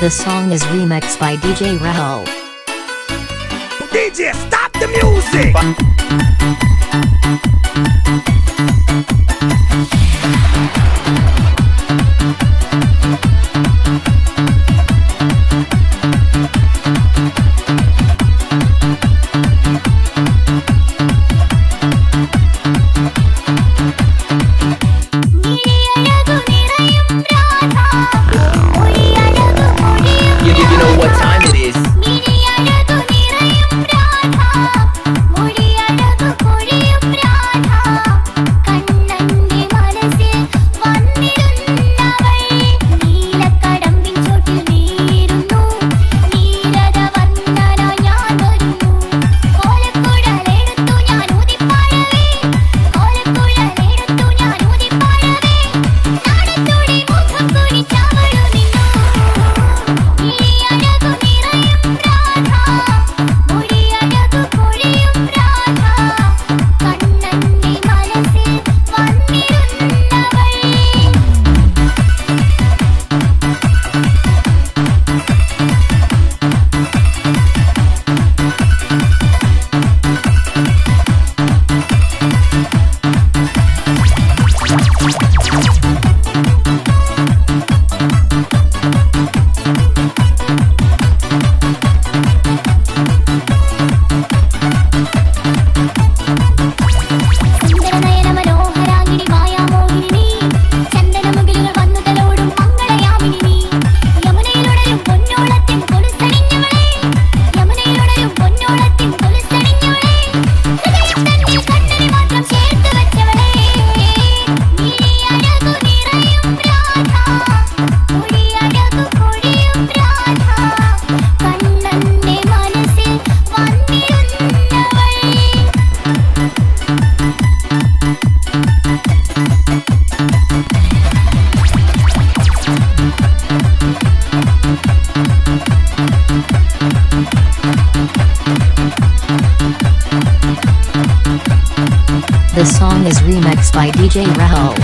The song is remixed by DJ Rahul. DJ, stop the music! The song is remixed by DJ Rahul.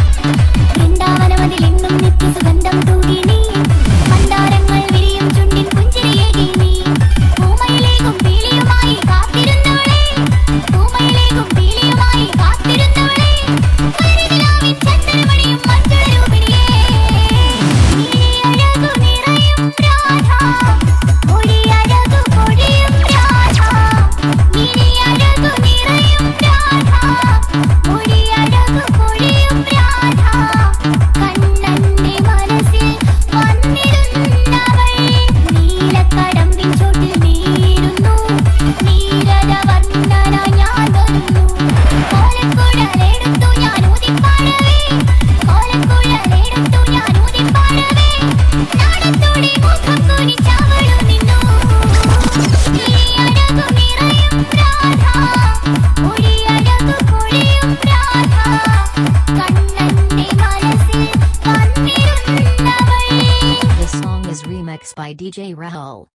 by DJ Rahul.